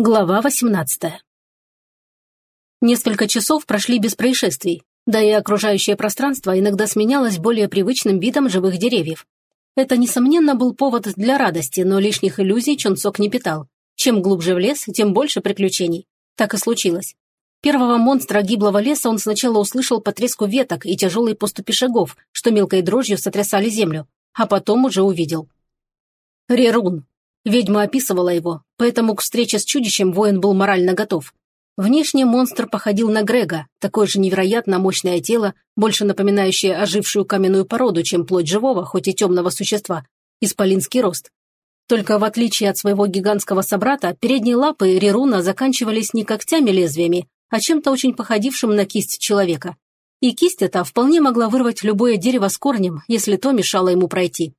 Глава 18 Несколько часов прошли без происшествий, да и окружающее пространство иногда сменялось более привычным видом живых деревьев. Это, несомненно, был повод для радости, но лишних иллюзий Чунцок не питал. Чем глубже в лес, тем больше приключений. Так и случилось. Первого монстра гиблого леса он сначала услышал по треску веток и тяжелой поступи шагов, что мелкой дрожью сотрясали землю, а потом уже увидел. Рерун, Ведьма описывала его, поэтому к встрече с чудищем воин был морально готов. Внешне монстр походил на Грега, такое же невероятно мощное тело, больше напоминающее ожившую каменную породу, чем плоть живого, хоть и темного существа, исполинский рост. Только в отличие от своего гигантского собрата, передние лапы Реруна заканчивались не когтями-лезвиями, а чем-то очень походившим на кисть человека. И кисть эта вполне могла вырвать любое дерево с корнем, если то мешало ему пройти.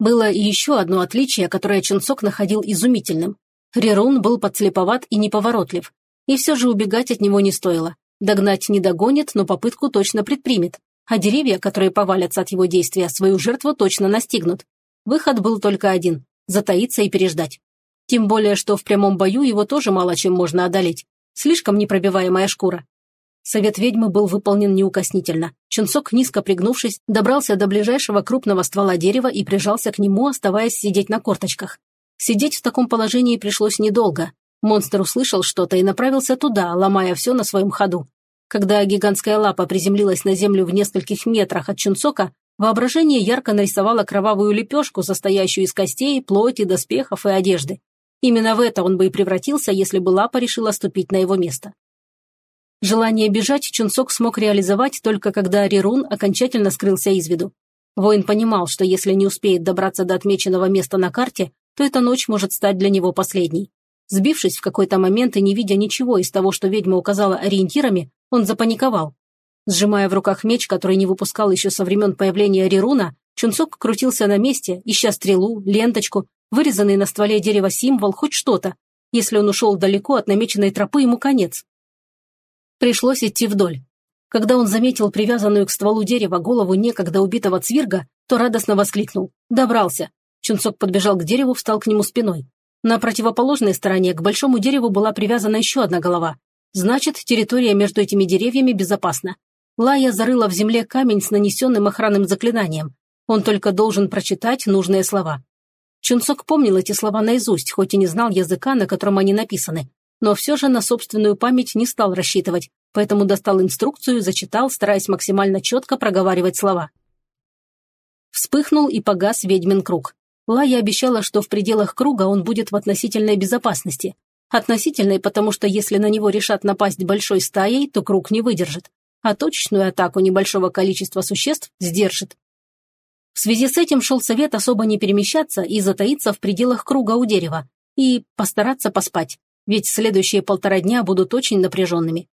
Было еще одно отличие, которое Чунцок находил изумительным. Рерун был подслеповат и неповоротлив. И все же убегать от него не стоило. Догнать не догонит, но попытку точно предпримет. А деревья, которые повалятся от его действия, свою жертву точно настигнут. Выход был только один – затаиться и переждать. Тем более, что в прямом бою его тоже мало чем можно одолеть. Слишком непробиваемая шкура. Совет ведьмы был выполнен неукоснительно. Чунцок, низко пригнувшись, добрался до ближайшего крупного ствола дерева и прижался к нему, оставаясь сидеть на корточках. Сидеть в таком положении пришлось недолго. Монстр услышал что-то и направился туда, ломая все на своем ходу. Когда гигантская лапа приземлилась на землю в нескольких метрах от Чунцока, воображение ярко нарисовало кровавую лепешку, состоящую из костей, плоти, доспехов и одежды. Именно в это он бы и превратился, если бы лапа решила ступить на его место. Желание бежать Чунсок смог реализовать только когда Рирун окончательно скрылся из виду. Воин понимал, что если не успеет добраться до отмеченного места на карте, то эта ночь может стать для него последней. Сбившись в какой-то момент и не видя ничего из того, что ведьма указала ориентирами, он запаниковал. Сжимая в руках меч, который не выпускал еще со времен появления Рируна, Чунцок крутился на месте, ища стрелу, ленточку, вырезанный на стволе дерева символ, хоть что-то. Если он ушел далеко от намеченной тропы, ему конец. Пришлось идти вдоль. Когда он заметил привязанную к стволу дерева голову некогда убитого цвирга, то радостно воскликнул. «Добрался!» Чунцок подбежал к дереву, встал к нему спиной. На противоположной стороне к большому дереву была привязана еще одна голова. Значит, территория между этими деревьями безопасна. Лая зарыла в земле камень с нанесенным охранным заклинанием. Он только должен прочитать нужные слова. Чунцок помнил эти слова наизусть, хоть и не знал языка, на котором они написаны но все же на собственную память не стал рассчитывать, поэтому достал инструкцию зачитал, стараясь максимально четко проговаривать слова. Вспыхнул и погас ведьмин круг. Лая обещала, что в пределах круга он будет в относительной безопасности. Относительной, потому что если на него решат напасть большой стаей, то круг не выдержит, а точечную атаку небольшого количества существ сдержит. В связи с этим шел совет особо не перемещаться и затаиться в пределах круга у дерева, и постараться поспать ведь следующие полтора дня будут очень напряженными.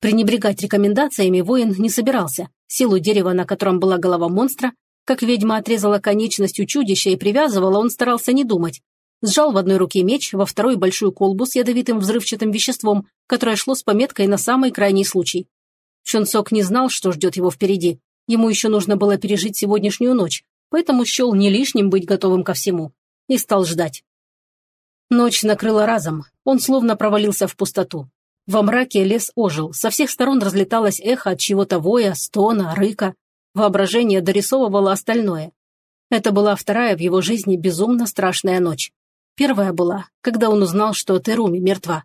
Пренебрегать рекомендациями воин не собирался. Силу дерева, на котором была голова монстра, как ведьма отрезала конечностью чудища и привязывала, он старался не думать. Сжал в одной руке меч, во второй большую колбу с ядовитым взрывчатым веществом, которое шло с пометкой на самый крайний случай. Чунцок не знал, что ждет его впереди. Ему еще нужно было пережить сегодняшнюю ночь, поэтому счел не лишним быть готовым ко всему. И стал ждать. Ночь накрыла разом, он словно провалился в пустоту. Во мраке лес ожил, со всех сторон разлеталось эхо от чего-то воя, стона, рыка. Воображение дорисовывало остальное. Это была вторая в его жизни безумно страшная ночь. Первая была, когда он узнал, что Теруми мертва.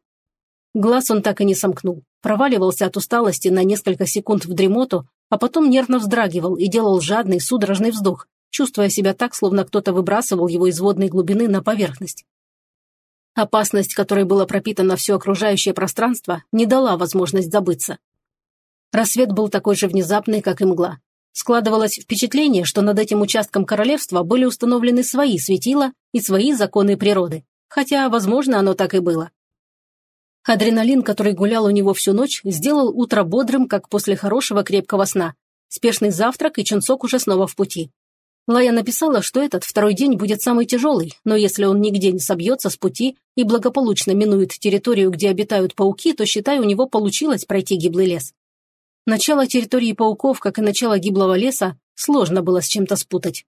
Глаз он так и не сомкнул, проваливался от усталости на несколько секунд в дремоту, а потом нервно вздрагивал и делал жадный, судорожный вздох, чувствуя себя так, словно кто-то выбрасывал его из водной глубины на поверхность. Опасность, которой было пропитано все окружающее пространство, не дала возможность забыться. Рассвет был такой же внезапный, как и мгла. Складывалось впечатление, что над этим участком королевства были установлены свои светила и свои законы природы. Хотя, возможно, оно так и было. Адреналин, который гулял у него всю ночь, сделал утро бодрым, как после хорошего крепкого сна. Спешный завтрак, и Чунцок уже снова в пути. Лая написала, что этот второй день будет самый тяжелый, но если он нигде не собьется с пути и благополучно минует территорию, где обитают пауки, то, считай, у него получилось пройти гиблый лес. Начало территории пауков, как и начало гиблого леса, сложно было с чем-то спутать.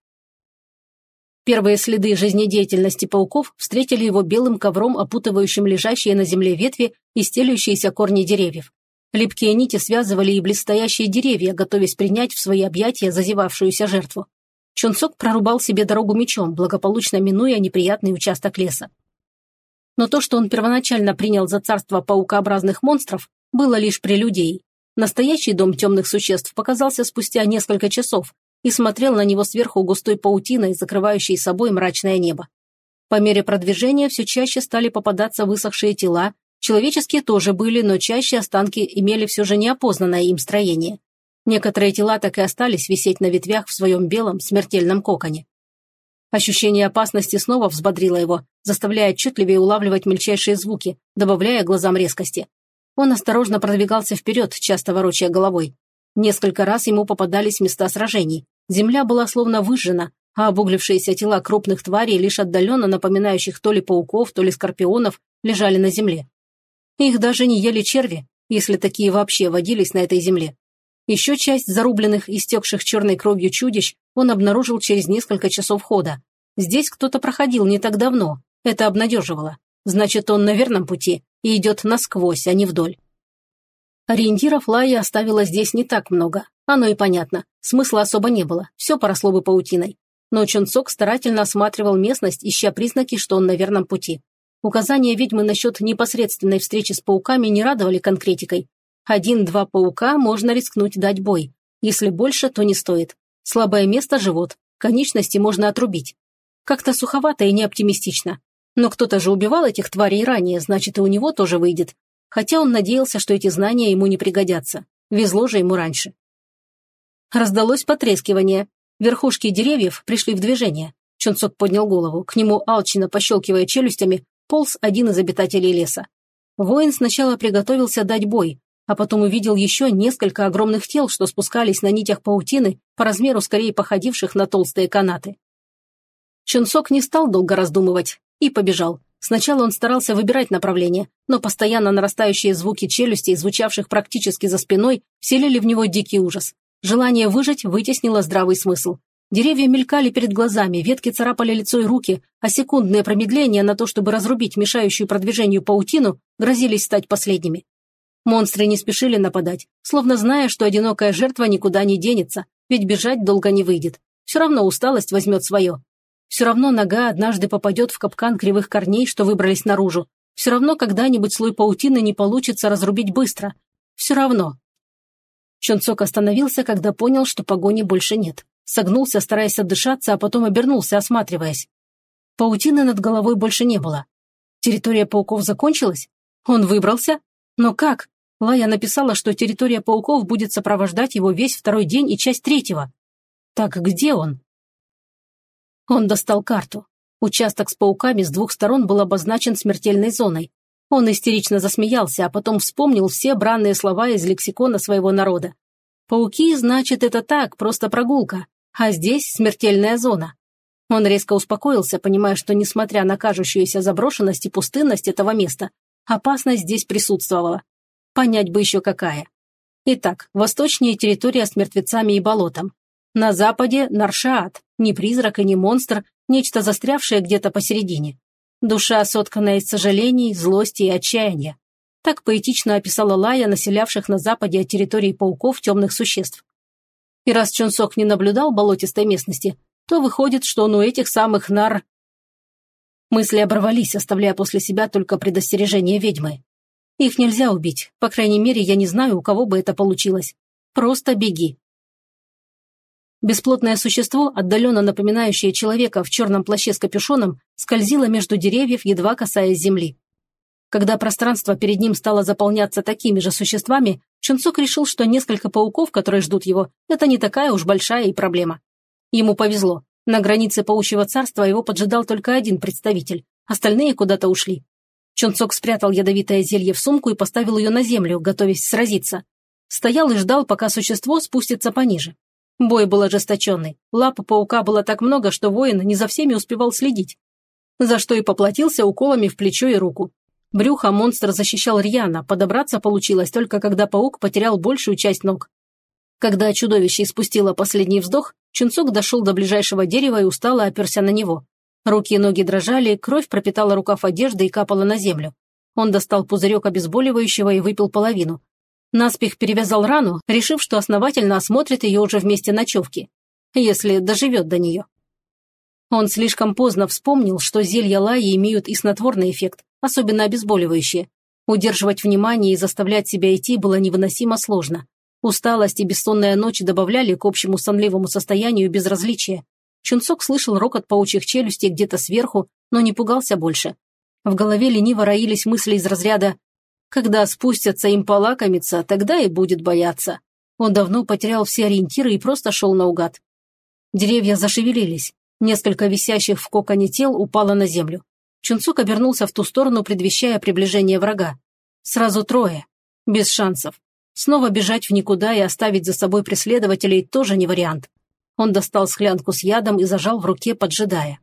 Первые следы жизнедеятельности пауков встретили его белым ковром, опутывающим лежащие на земле ветви и стелющиеся корни деревьев. Липкие нити связывали и близстоящие деревья, готовясь принять в свои объятия зазевавшуюся жертву. Чунцок прорубал себе дорогу мечом, благополучно минуя неприятный участок леса. Но то, что он первоначально принял за царство паукообразных монстров, было лишь прелюдией. Настоящий дом темных существ показался спустя несколько часов, и смотрел на него сверху густой паутиной, закрывающей собой мрачное небо. По мере продвижения все чаще стали попадаться высохшие тела, человеческие тоже были, но чаще останки имели все же неопознанное им строение. Некоторые тела так и остались висеть на ветвях в своем белом смертельном коконе. Ощущение опасности снова взбодрило его, заставляя отчетливее улавливать мельчайшие звуки, добавляя глазам резкости. Он осторожно продвигался вперед, часто ворочая головой. Несколько раз ему попадались места сражений. Земля была словно выжжена, а обуглившиеся тела крупных тварей, лишь отдаленно напоминающих то ли пауков, то ли скорпионов, лежали на земле. Их даже не ели черви, если такие вообще водились на этой земле. Еще часть зарубленных, истекших черной кровью чудищ он обнаружил через несколько часов хода. Здесь кто-то проходил не так давно. Это обнадеживало. Значит, он на верном пути и идет насквозь, а не вдоль. Ориентиров Лая оставила здесь не так много. Оно и понятно. Смысла особо не было. Все поросло бы паутиной. Но Чунцок старательно осматривал местность, ища признаки, что он на верном пути. Указания ведьмы насчет непосредственной встречи с пауками не радовали конкретикой. Один-два паука можно рискнуть дать бой. Если больше, то не стоит. Слабое место – живот. Конечности можно отрубить. Как-то суховато и неоптимистично. Но кто-то же убивал этих тварей ранее, значит, и у него тоже выйдет хотя он надеялся, что эти знания ему не пригодятся. Везло же ему раньше. Раздалось потрескивание. Верхушки деревьев пришли в движение. Чунцок поднял голову. К нему, алчно пощелкивая челюстями, полз один из обитателей леса. Воин сначала приготовился дать бой, а потом увидел еще несколько огромных тел, что спускались на нитях паутины, по размеру скорее походивших на толстые канаты. Чунцок не стал долго раздумывать и побежал. Сначала он старался выбирать направление, но постоянно нарастающие звуки челюстей, звучавших практически за спиной, вселили в него дикий ужас. Желание выжить вытеснило здравый смысл. Деревья мелькали перед глазами, ветки царапали лицо и руки, а секундные промедления на то, чтобы разрубить мешающую продвижению паутину, грозились стать последними. Монстры не спешили нападать, словно зная, что одинокая жертва никуда не денется, ведь бежать долго не выйдет. Все равно усталость возьмет свое. Все равно нога однажды попадет в капкан кривых корней, что выбрались наружу. Все равно когда-нибудь слой паутины не получится разрубить быстро. Все равно. Чонцок остановился, когда понял, что погони больше нет. Согнулся, стараясь отдышаться, а потом обернулся, осматриваясь. Паутины над головой больше не было. Территория пауков закончилась? Он выбрался? Но как? Лая написала, что территория пауков будет сопровождать его весь второй день и часть третьего. Так где он? Он достал карту. Участок с пауками с двух сторон был обозначен смертельной зоной. Он истерично засмеялся, а потом вспомнил все бранные слова из лексикона своего народа. «Пауки, значит, это так, просто прогулка, а здесь смертельная зона». Он резко успокоился, понимая, что, несмотря на кажущуюся заброшенность и пустынность этого места, опасность здесь присутствовала. Понять бы еще какая. Итак, восточнее территория с мертвецами и болотом. На западе – Наршаат, ни призрак и ни монстр, нечто застрявшее где-то посередине. Душа, сотканная из сожалений, злости и отчаяния. Так поэтично описала Лая населявших на западе от территории пауков темных существ. И раз Чунсок не наблюдал болотистой местности, то выходит, что он у этих самых нар... Мысли оборвались, оставляя после себя только предостережение ведьмы. Их нельзя убить, по крайней мере, я не знаю, у кого бы это получилось. Просто беги. Бесплотное существо, отдаленно напоминающее человека в черном плаще с капюшоном, скользило между деревьев, едва касаясь земли. Когда пространство перед ним стало заполняться такими же существами, Чунцок решил, что несколько пауков, которые ждут его, это не такая уж большая и проблема. Ему повезло. На границе паучьего царства его поджидал только один представитель, остальные куда-то ушли. Чунцок спрятал ядовитое зелье в сумку и поставил ее на землю, готовясь сразиться. Стоял и ждал, пока существо спустится пониже. Бой был ожесточенный. Лап паука было так много, что воин не за всеми успевал следить. За что и поплатился уколами в плечо и руку. Брюхо монстр защищал рьяно, подобраться получилось только когда паук потерял большую часть ног. Когда чудовище испустило последний вздох, Чунцок дошел до ближайшего дерева и устало оперся на него. Руки и ноги дрожали, кровь пропитала рукав одежды и капала на землю. Он достал пузырек обезболивающего и выпил половину. Наспех перевязал рану, решив, что основательно осмотрит ее уже вместе ночевки, если доживет до нее. Он слишком поздно вспомнил, что зелья лаи имеют и снотворный эффект, особенно обезболивающие. Удерживать внимание и заставлять себя идти было невыносимо сложно. Усталость и бессонная ночь добавляли к общему сонливому состоянию безразличия. Чунцок слышал рокот паучьих челюстей где-то сверху, но не пугался больше. В голове лениво роились мысли из разряда «Когда спустятся им полакомиться, тогда и будет бояться». Он давно потерял все ориентиры и просто шел наугад. Деревья зашевелились. Несколько висящих в коконе тел упало на землю. Чунцук обернулся в ту сторону, предвещая приближение врага. Сразу трое. Без шансов. Снова бежать в никуда и оставить за собой преследователей тоже не вариант. Он достал склянку с ядом и зажал в руке, поджидая.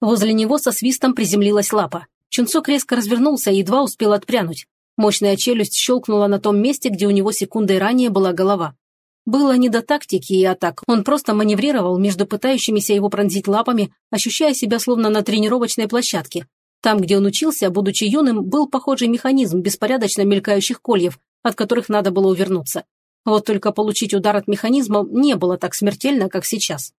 Возле него со свистом приземлилась лапа. Чунцок резко развернулся и едва успел отпрянуть. Мощная челюсть щелкнула на том месте, где у него секундой ранее была голова. Было не до тактики и атак, он просто маневрировал между пытающимися его пронзить лапами, ощущая себя словно на тренировочной площадке. Там, где он учился, будучи юным, был похожий механизм беспорядочно мелькающих кольев, от которых надо было увернуться. Вот только получить удар от механизма не было так смертельно, как сейчас.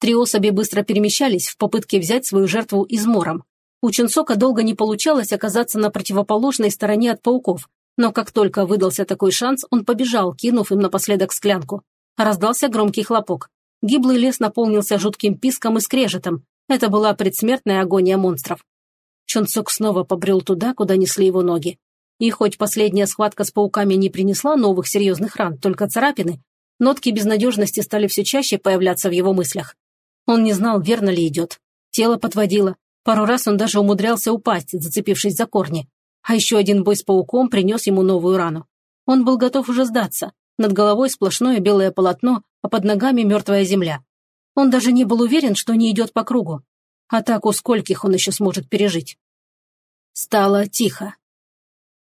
Три особи быстро перемещались в попытке взять свою жертву измором. У Чунсока долго не получалось оказаться на противоположной стороне от пауков, но как только выдался такой шанс, он побежал, кинув им напоследок склянку. Раздался громкий хлопок. Гиблый лес наполнился жутким писком и скрежетом. Это была предсмертная агония монстров. Чунцок снова побрел туда, куда несли его ноги. И хоть последняя схватка с пауками не принесла новых серьезных ран, только царапины, нотки безнадежности стали все чаще появляться в его мыслях. Он не знал, верно ли идет. Тело подводило. Пару раз он даже умудрялся упасть, зацепившись за корни. А еще один бой с пауком принес ему новую рану. Он был готов уже сдаться. Над головой сплошное белое полотно, а под ногами мертвая земля. Он даже не был уверен, что не идет по кругу. Атаку скольких он еще сможет пережить. Стало тихо.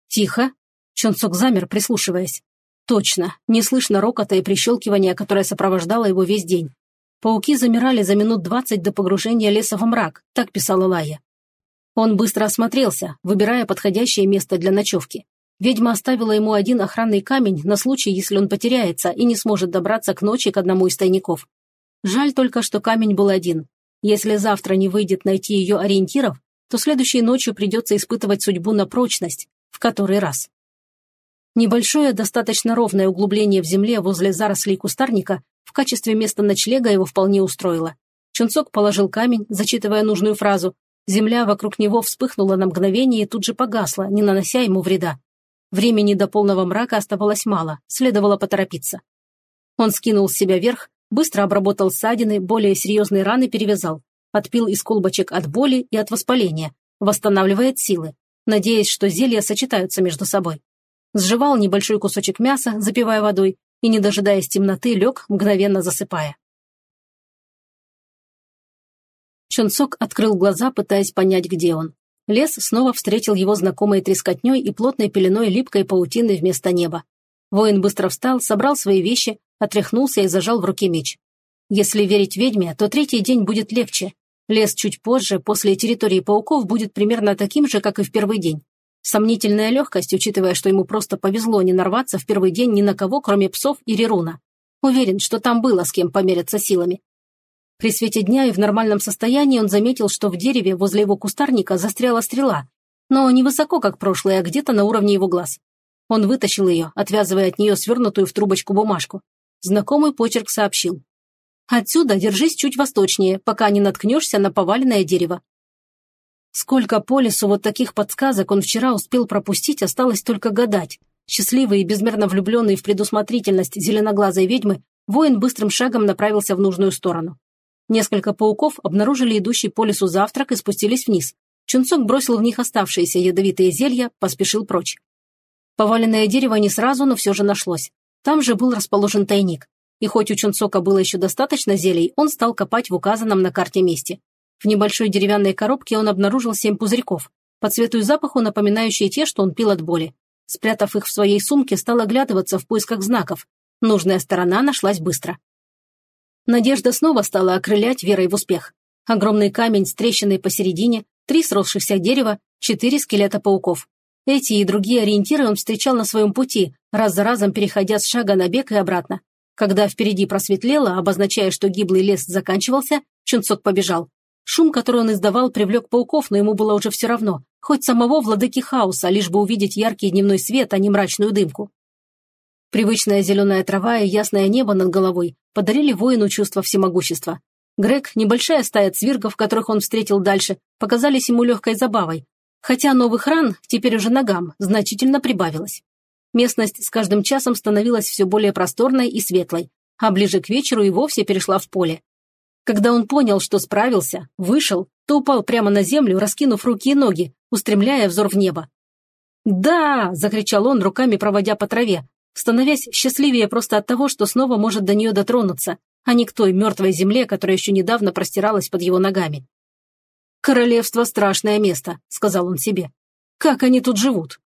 Тихо? Чонсок замер, прислушиваясь. Точно, не слышно рокота и прищелкивания, которое сопровождало его весь день. Пауки замирали за минут двадцать до погружения леса во мрак, так писала Лая. Он быстро осмотрелся, выбирая подходящее место для ночевки. Ведьма оставила ему один охранный камень на случай, если он потеряется и не сможет добраться к ночи к одному из тайников. Жаль только, что камень был один. Если завтра не выйдет найти ее ориентиров, то следующей ночью придется испытывать судьбу на прочность, в который раз. Небольшое, достаточно ровное углубление в земле возле зарослей кустарника в качестве места ночлега его вполне устроило. Чунцок положил камень, зачитывая нужную фразу, Земля вокруг него вспыхнула на мгновение и тут же погасла, не нанося ему вреда. Времени до полного мрака оставалось мало, следовало поторопиться. Он скинул с себя вверх, быстро обработал ссадины, более серьезные раны перевязал, отпил из колбочек от боли и от воспаления, восстанавливает силы, надеясь, что зелья сочетаются между собой. Сживал небольшой кусочек мяса, запивая водой, и, не дожидаясь темноты, лег, мгновенно засыпая. Чонсок открыл глаза, пытаясь понять, где он. Лес снова встретил его знакомой трескотней и плотной пеленой липкой паутины вместо неба. Воин быстро встал, собрал свои вещи, отряхнулся и зажал в руке меч. Если верить ведьме, то третий день будет легче. Лес чуть позже, после территории пауков, будет примерно таким же, как и в первый день. Сомнительная легкость, учитывая, что ему просто повезло не нарваться в первый день ни на кого, кроме псов и Реруна. Уверен, что там было с кем помериться силами. При свете дня и в нормальном состоянии он заметил, что в дереве возле его кустарника застряла стрела, но не высоко, как прошлое, а где-то на уровне его глаз. Он вытащил ее, отвязывая от нее свернутую в трубочку бумажку. Знакомый почерк сообщил. «Отсюда держись чуть восточнее, пока не наткнешься на поваленное дерево». Сколько по лесу вот таких подсказок он вчера успел пропустить, осталось только гадать. Счастливый и безмерно влюбленный в предусмотрительность зеленоглазой ведьмы, воин быстрым шагом направился в нужную сторону. Несколько пауков обнаружили идущий по лесу завтрак и спустились вниз. Чунцок бросил в них оставшиеся ядовитые зелья, поспешил прочь. Поваленное дерево не сразу, но все же нашлось. Там же был расположен тайник. И хоть у Чунцока было еще достаточно зелий, он стал копать в указанном на карте месте. В небольшой деревянной коробке он обнаружил семь пузырьков, по цвету и запаху напоминающие те, что он пил от боли. Спрятав их в своей сумке, стал оглядываться в поисках знаков. Нужная сторона нашлась быстро. Надежда снова стала окрылять верой в успех. Огромный камень с трещиной посередине, три сросшихся дерева, четыре скелета пауков. Эти и другие ориентиры он встречал на своем пути, раз за разом переходя с шага на бег и обратно. Когда впереди просветлело, обозначая, что гиблый лес заканчивался, Чунцок побежал. Шум, который он издавал, привлек пауков, но ему было уже все равно. Хоть самого владыки хаоса, лишь бы увидеть яркий дневной свет, а не мрачную дымку. Привычная зеленая трава и ясное небо над головой подарили воину чувство всемогущества. Грег, небольшая стая цвиргов, которых он встретил дальше, показались ему легкой забавой. Хотя новых ран, теперь уже ногам, значительно прибавилось. Местность с каждым часом становилась все более просторной и светлой, а ближе к вечеру и вовсе перешла в поле. Когда он понял, что справился, вышел, то упал прямо на землю, раскинув руки и ноги, устремляя взор в небо. «Да!» – закричал он, руками проводя по траве, становясь счастливее просто от того, что снова может до нее дотронуться, а не к той мертвой земле, которая еще недавно простиралась под его ногами. «Королевство – страшное место», – сказал он себе. «Как они тут живут?»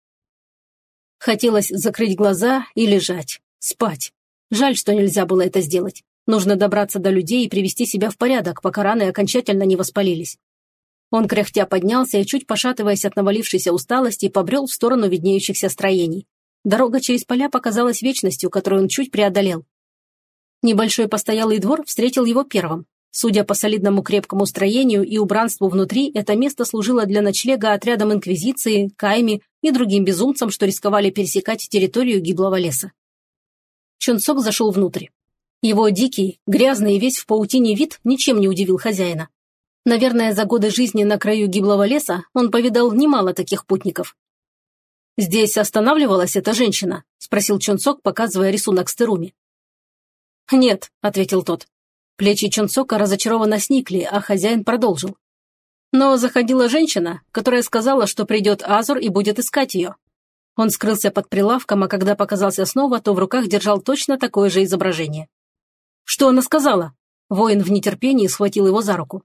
Хотелось закрыть глаза и лежать, спать. Жаль, что нельзя было это сделать. Нужно добраться до людей и привести себя в порядок, пока раны окончательно не воспалились. Он кряхтя поднялся и, чуть пошатываясь от навалившейся усталости, побрел в сторону виднеющихся строений. Дорога через поля показалась вечностью, которую он чуть преодолел. Небольшой постоялый двор встретил его первым. Судя по солидному крепкому строению и убранству внутри, это место служило для ночлега отрядам Инквизиции, Кайми и другим безумцам, что рисковали пересекать территорию гиблого леса. Чунцок зашел внутрь. Его дикий, грязный и весь в паутине вид ничем не удивил хозяина. Наверное, за годы жизни на краю гиблого леса он повидал немало таких путников. «Здесь останавливалась эта женщина?» – спросил Чунцок, показывая рисунок с Теруми. «Нет», – ответил тот. Плечи Чунцока разочарованно сникли, а хозяин продолжил. Но заходила женщина, которая сказала, что придет Азур и будет искать ее. Он скрылся под прилавком, а когда показался снова, то в руках держал точно такое же изображение. «Что она сказала?» Воин в нетерпении схватил его за руку.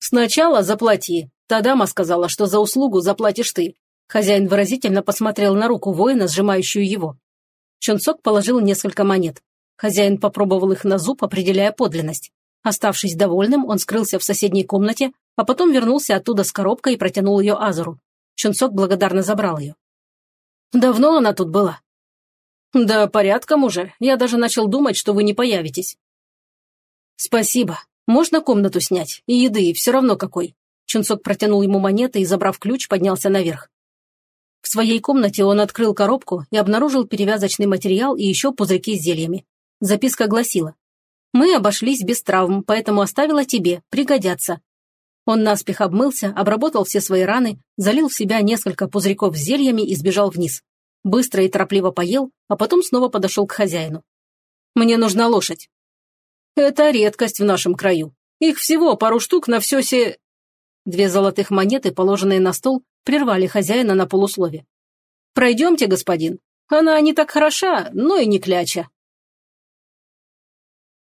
«Сначала заплати. Та дама сказала, что за услугу заплатишь ты. Хозяин выразительно посмотрел на руку воина, сжимающую его. Чунцок положил несколько монет. Хозяин попробовал их на зуб, определяя подлинность. Оставшись довольным, он скрылся в соседней комнате, а потом вернулся оттуда с коробкой и протянул ее Азуру. Чунцок благодарно забрал ее. «Давно она тут была?» «Да порядком уже. Я даже начал думать, что вы не появитесь». «Спасибо. Можно комнату снять? И еды, и все равно какой». Чунцок протянул ему монеты и, забрав ключ, поднялся наверх. В своей комнате он открыл коробку и обнаружил перевязочный материал и еще пузырьки с зельями. Записка гласила «Мы обошлись без травм, поэтому оставила тебе, пригодятся». Он наспех обмылся, обработал все свои раны, залил в себя несколько пузырьков с зельями и сбежал вниз. Быстро и торопливо поел, а потом снова подошел к хозяину. «Мне нужна лошадь». «Это редкость в нашем краю. Их всего пару штук на все се...» Две золотых монеты, положенные на стол, прервали хозяина на полуслове. «Пройдемте, господин. Она не так хороша, но и не кляча».